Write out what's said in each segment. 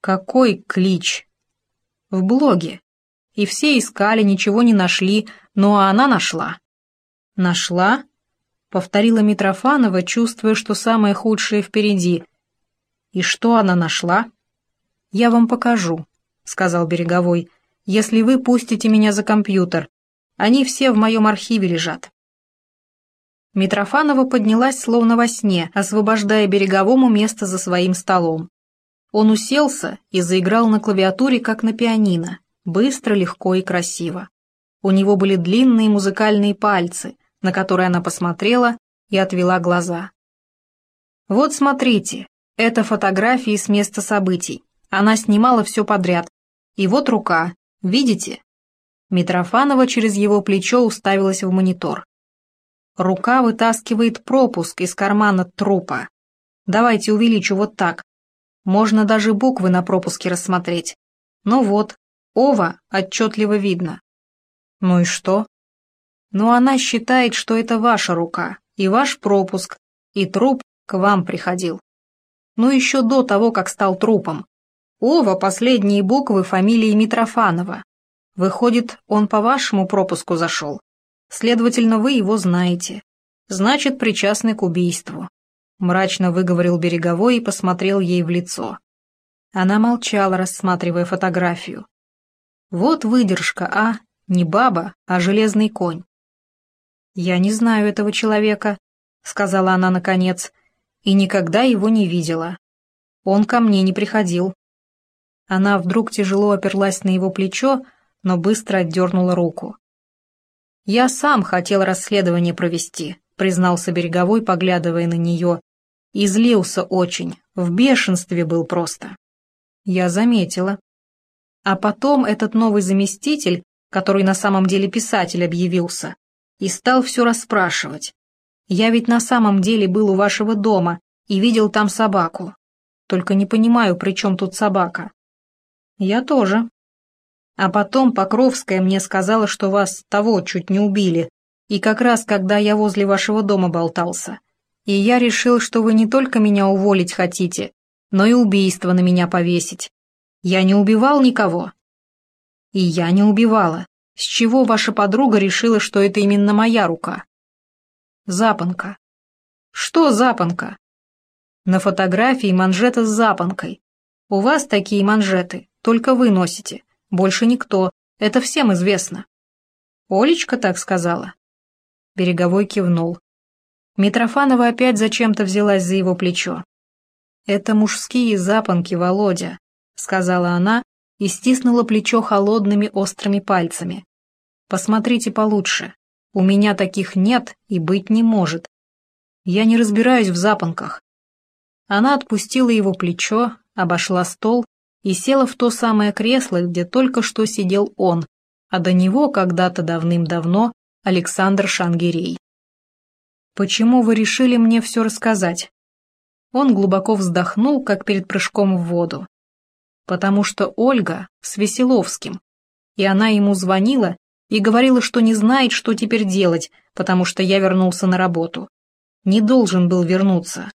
Какой клич? В блоге. И все искали, ничего не нашли, но она нашла. Нашла? Повторила Митрофанова, чувствуя, что самое худшее впереди. И что она нашла? Я вам покажу, сказал Береговой, если вы пустите меня за компьютер. Они все в моем архиве лежат. Митрофанова поднялась словно во сне, освобождая Береговому место за своим столом. Он уселся и заиграл на клавиатуре, как на пианино, быстро, легко и красиво. У него были длинные музыкальные пальцы, на которые она посмотрела и отвела глаза. «Вот смотрите, это фотографии с места событий. Она снимала все подряд. И вот рука, видите?» Митрофанова через его плечо уставилась в монитор. Рука вытаскивает пропуск из кармана трупа. Давайте увеличу вот так. Можно даже буквы на пропуске рассмотреть. Ну вот, Ова отчетливо видно. Ну и что? Ну она считает, что это ваша рука, и ваш пропуск, и труп к вам приходил. Ну еще до того, как стал трупом. Ова – последние буквы фамилии Митрофанова. Выходит, он по вашему пропуску зашел. Следовательно, вы его знаете. Значит, причастны к убийству. Мрачно выговорил Береговой и посмотрел ей в лицо. Она молчала, рассматривая фотографию. Вот выдержка, а? Не баба, а железный конь. «Я не знаю этого человека», — сказала она наконец, — «и никогда его не видела. Он ко мне не приходил». Она вдруг тяжело оперлась на его плечо, но быстро отдернула руку. «Я сам хотел расследование провести», — признался Береговой, поглядывая на нее. И злился очень, в бешенстве был просто. Я заметила. А потом этот новый заместитель, который на самом деле писатель объявился, и стал все расспрашивать. Я ведь на самом деле был у вашего дома и видел там собаку. Только не понимаю, при чем тут собака. Я тоже, а потом Покровская мне сказала, что вас того чуть не убили, и как раз когда я возле вашего дома болтался. И я решил, что вы не только меня уволить хотите, но и убийство на меня повесить. Я не убивал никого. И я не убивала. С чего ваша подруга решила, что это именно моя рука? Запонка. Что запонка? На фотографии манжета с запонкой. У вас такие манжеты, только вы носите. Больше никто, это всем известно. Олечка так сказала. Береговой кивнул. Митрофанова опять зачем-то взялась за его плечо. «Это мужские запонки, Володя», — сказала она и стиснула плечо холодными острыми пальцами. «Посмотрите получше. У меня таких нет и быть не может. Я не разбираюсь в запонках». Она отпустила его плечо, обошла стол и села в то самое кресло, где только что сидел он, а до него когда-то давным-давно Александр Шангирей. «Почему вы решили мне все рассказать?» Он глубоко вздохнул, как перед прыжком в воду. «Потому что Ольга с Веселовским, и она ему звонила и говорила, что не знает, что теперь делать, потому что я вернулся на работу. Не должен был вернуться.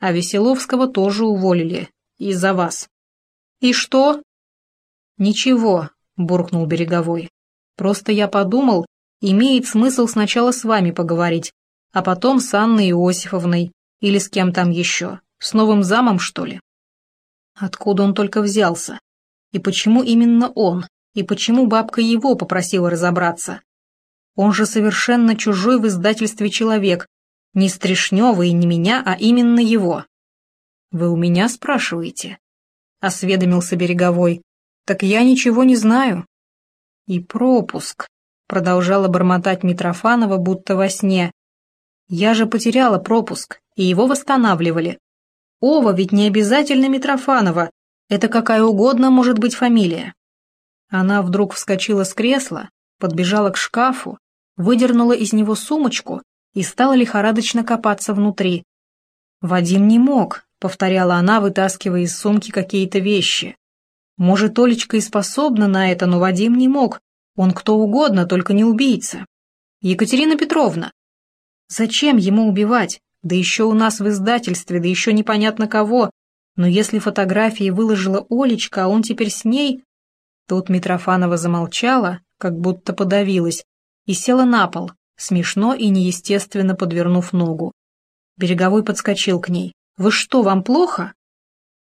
А Веселовского тоже уволили. Из-за вас. «И что?» «Ничего», — буркнул Береговой. «Просто я подумал, имеет смысл сначала с вами поговорить, а потом с Анной Иосифовной или с кем там еще, с новым замом, что ли?» Откуда он только взялся? И почему именно он? И почему бабка его попросила разобраться? Он же совершенно чужой в издательстве человек, не Стришнева и не меня, а именно его. Вы у меня спрашиваете? осведомился Береговой. «Так я ничего не знаю». «И пропуск», — продолжала бормотать Митрофанова, будто во сне. «Я же потеряла пропуск, и его восстанавливали. Ова ведь не обязательно Митрофанова, это какая угодно может быть фамилия». Она вдруг вскочила с кресла, подбежала к шкафу, выдернула из него сумочку и стала лихорадочно копаться внутри. Вадим не мог, повторяла она, вытаскивая из сумки какие-то вещи. Может, Олечка и способна на это, но Вадим не мог. Он кто угодно, только не убийца. Екатерина Петровна. Зачем ему убивать? Да еще у нас в издательстве, да еще непонятно кого. Но если фотографии выложила Олечка, а он теперь с ней... Тут Митрофанова замолчала, как будто подавилась, и села на пол, смешно и неестественно подвернув ногу. Береговой подскочил к ней. «Вы что, вам плохо?»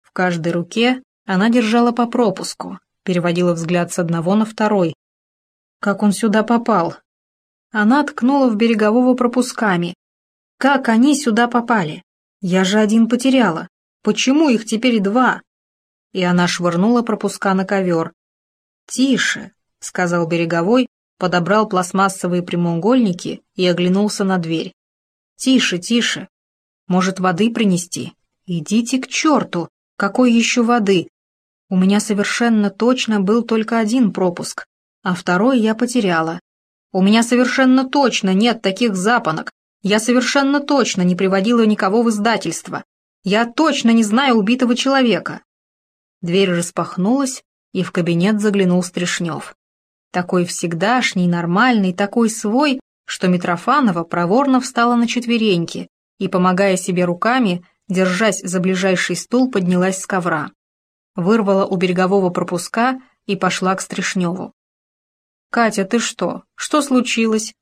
В каждой руке она держала по пропуску, переводила взгляд с одного на второй. «Как он сюда попал?» Она ткнула в берегового пропусками. «Как они сюда попали? Я же один потеряла. Почему их теперь два?» И она швырнула пропуска на ковер. «Тише», — сказал береговой, подобрал пластмассовые прямоугольники и оглянулся на дверь. «Тише, тише. Может, воды принести? Идите к черту! Какой еще воды? У меня совершенно точно был только один пропуск, а второй я потеряла. У меня совершенно точно нет таких запонок. Я совершенно точно не приводила никого в издательство. Я точно не знаю убитого человека». Дверь распахнулась, и в кабинет заглянул Стришнев. Такой всегдашний, нормальный, такой свой, что Митрофанова проворно встала на четвереньки и, помогая себе руками, держась за ближайший стул, поднялась с ковра. Вырвала у берегового пропуска и пошла к Стришневу. «Катя, ты что? Что случилось?»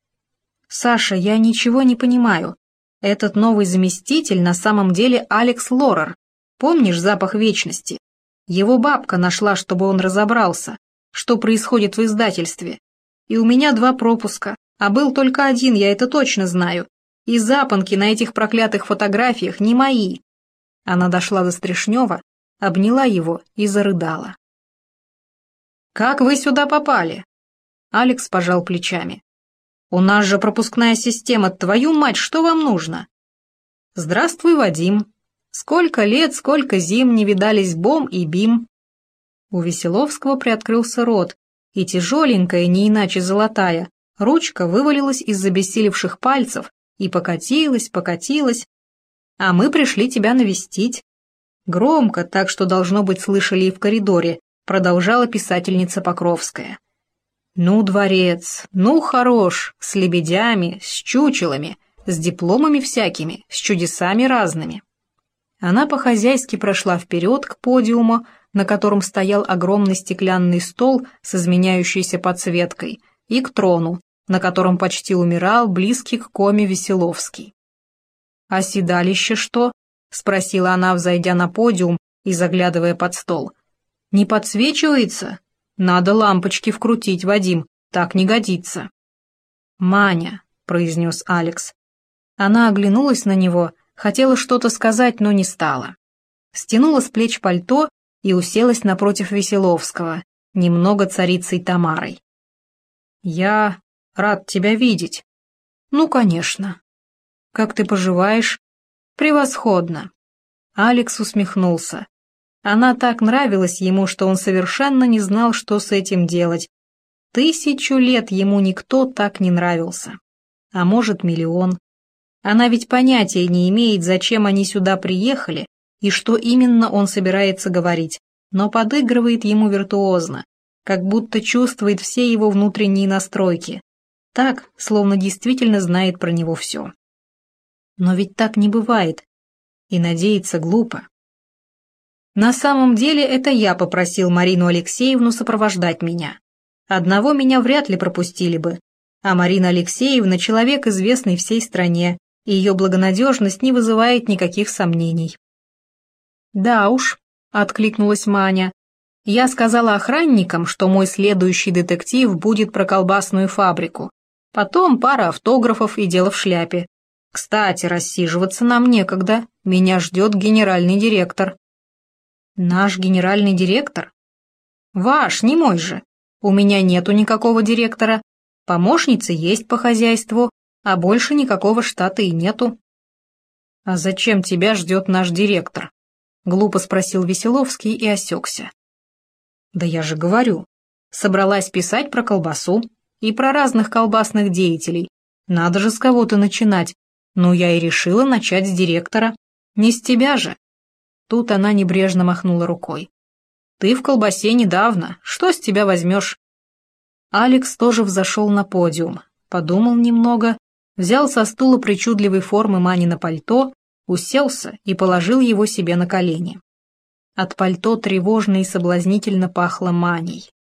«Саша, я ничего не понимаю. Этот новый заместитель на самом деле Алекс Лорер. Помнишь запах вечности? Его бабка нашла, чтобы он разобрался, что происходит в издательстве. И у меня два пропуска, а был только один, я это точно знаю. И запонки на этих проклятых фотографиях не мои. Она дошла до Стришнева, обняла его и зарыдала. «Как вы сюда попали?» Алекс пожал плечами. «У нас же пропускная система, твою мать, что вам нужно?» «Здравствуй, Вадим. Сколько лет, сколько зим не видались Бом и Бим». У Веселовского приоткрылся рот, и тяжеленькая, не иначе золотая, ручка вывалилась из забессилевших пальцев и покатилась, покатилась. «А мы пришли тебя навестить». Громко, так что, должно быть, слышали и в коридоре, продолжала писательница Покровская. Ну, дворец, ну, хорош, с лебедями, с чучелами, с дипломами всякими, с чудесами разными. Она по-хозяйски прошла вперед к подиуму, на котором стоял огромный стеклянный стол с изменяющейся подсветкой, и к трону, на котором почти умирал близкий к коме Веселовский. «А седалище что?» — спросила она, взойдя на подиум и заглядывая под стол. «Не подсвечивается?» Надо лампочки вкрутить, Вадим, так не годится. «Маня», — произнес Алекс. Она оглянулась на него, хотела что-то сказать, но не стала. Стянула с плеч пальто и уселась напротив Веселовского, немного царицей Тамарой. «Я рад тебя видеть». «Ну, конечно». «Как ты поживаешь?» «Превосходно». Алекс усмехнулся. Она так нравилась ему, что он совершенно не знал, что с этим делать. Тысячу лет ему никто так не нравился. А может, миллион. Она ведь понятия не имеет, зачем они сюда приехали и что именно он собирается говорить, но подыгрывает ему виртуозно, как будто чувствует все его внутренние настройки. Так, словно действительно знает про него все. Но ведь так не бывает, и надеяться глупо. На самом деле это я попросил Марину Алексеевну сопровождать меня. Одного меня вряд ли пропустили бы, а Марина Алексеевна – человек, известный всей стране, и ее благонадежность не вызывает никаких сомнений. «Да уж», – откликнулась Маня, – «я сказала охранникам, что мой следующий детектив будет про колбасную фабрику. Потом пара автографов и дело в шляпе. Кстати, рассиживаться нам некогда, меня ждет генеральный директор». Наш генеральный директор? Ваш, не мой же. У меня нету никакого директора. Помощницы есть по хозяйству, а больше никакого штата и нету. А зачем тебя ждет наш директор? Глупо спросил Веселовский и осекся. Да я же говорю, собралась писать про колбасу и про разных колбасных деятелей. Надо же с кого-то начинать. Ну, я и решила начать с директора. Не с тебя же. Тут она небрежно махнула рукой. «Ты в колбасе недавно, что с тебя возьмешь?» Алекс тоже взошел на подиум, подумал немного, взял со стула причудливой формы Мани на пальто, уселся и положил его себе на колени. От пальто тревожно и соблазнительно пахло маней.